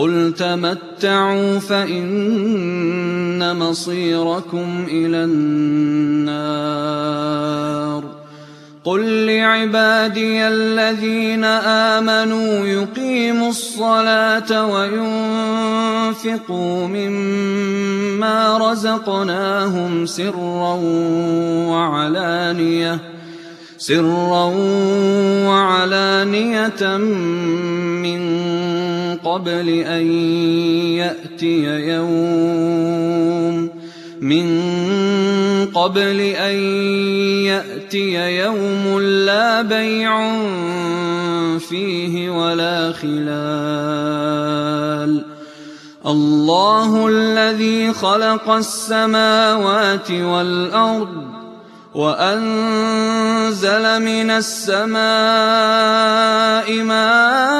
قل تمتعوا فإن مصيركم إلى النار قل لعبادي الذين آمنوا يقيموا الصلاة وينفقوا مما رزقناهم سرا وعلانيةً سرا وعلانية من قبل أن يأتي يوم. من قبل أن يأتي يوم لا بيع فيه ولا خلال. الله الذي خلق السماوات والأرض وأنزل من السماء ماء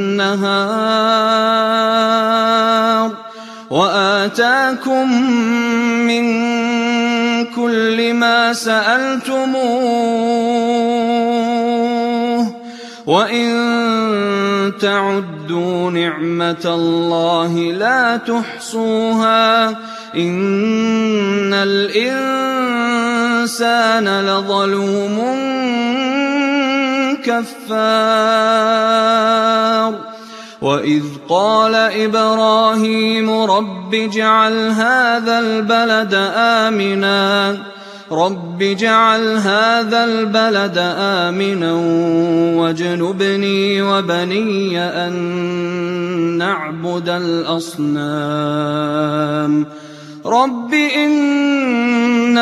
وآتاكم من كل ما سألتموه وإن تعدوا نعمة الله لا تحصوها إن الإنسان لظلوم كفار وإذ قال إبراهيم رب اجعل هذا البلد آمناً رب اجعل هذا البلد آمنا واجنبني وبني أن نعبد الأصنام رب إنهن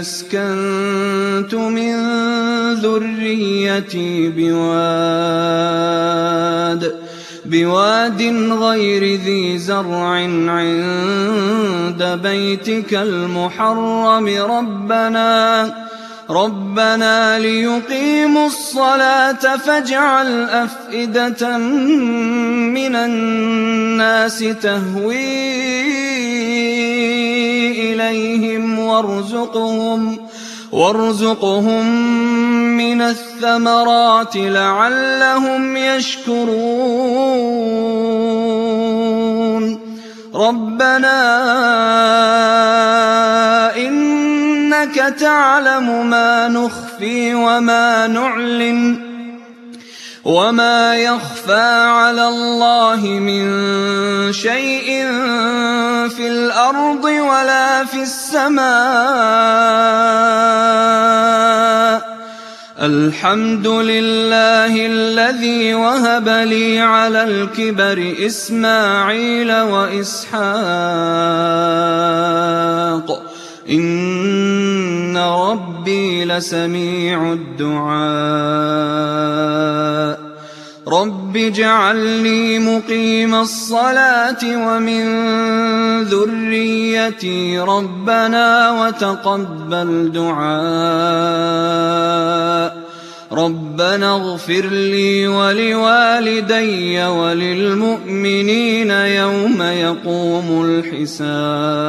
أسكنت من ذريتي بواد بواد غير ذي زرع عند بيتك المحرم. ربنا ربنا ليقيموا الصلاة فاجعل أفئدة من الناس تهوي إليهم. وارزقهم وارزقهم من الثمرات لعلهم يشكرون. ربنا إنك تعلم ما نخفي وما نعلن وما يخفى على الله من شيء في الأرض ولا في السماء. الحمد لله الذي وهب لي على الكبر إسماعيل وإسحاق. إن ربي لسميع الدعاء. رب اجعلني مقيم الصلاة ومن ذريتي ربنا وتقبل دعاء ربنا اغفر لي ولوالدي وللمؤمنين يوم يقوم الحساب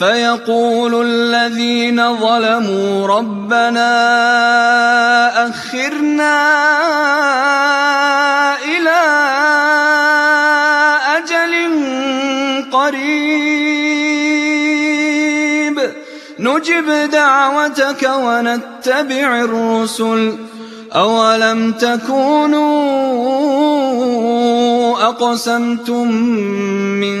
فيقول الذين ظلموا ربنا أخرنا إلى أجل قريب. نجب دعوتك ونتبع الرسل. أولم تكونوا أقسمتم من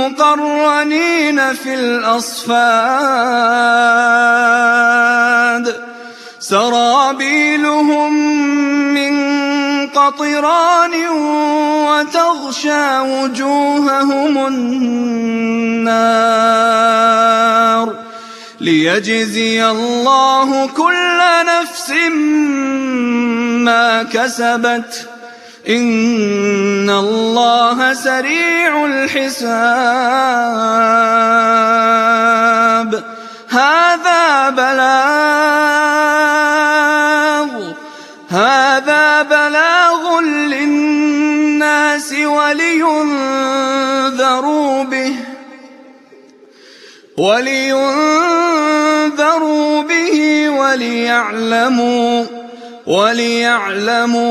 مقرنين في الأصفاد. سرابيلهم من قطران وتغشى وجوههم النار. ليجزي الله كل نفس ما كسبت. إن الله سريع الحساب. هذا بلاغ هذا بلاغ للناس ولينذروا به ولينذروا به وليعلموا وليعلموا